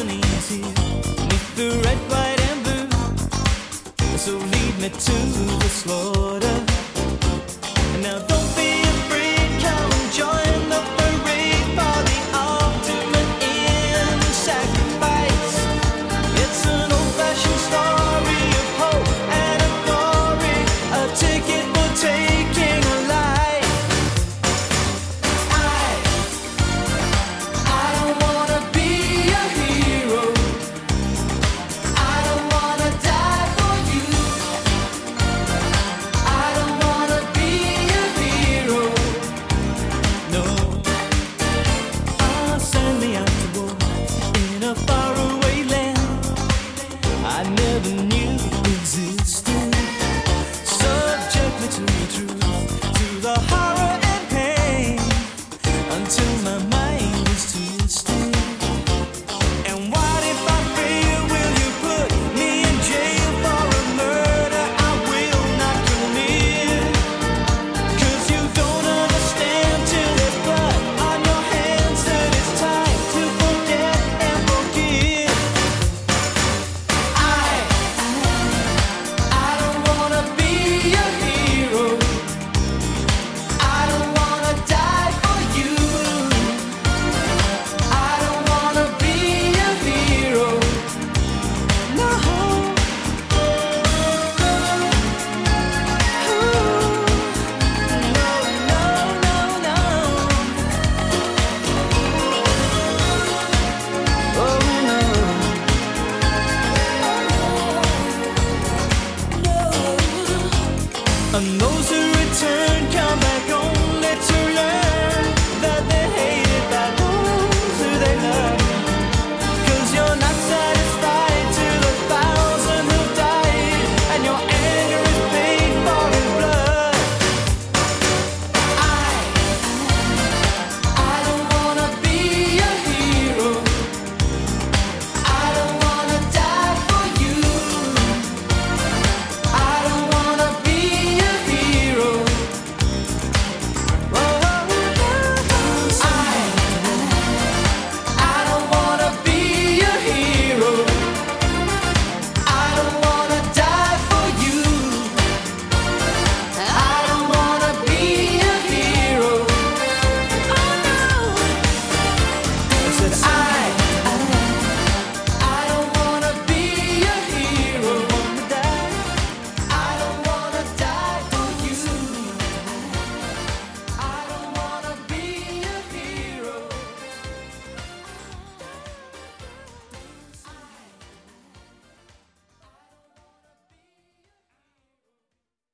uneasy red, white and blue So lead me to the floor. The horror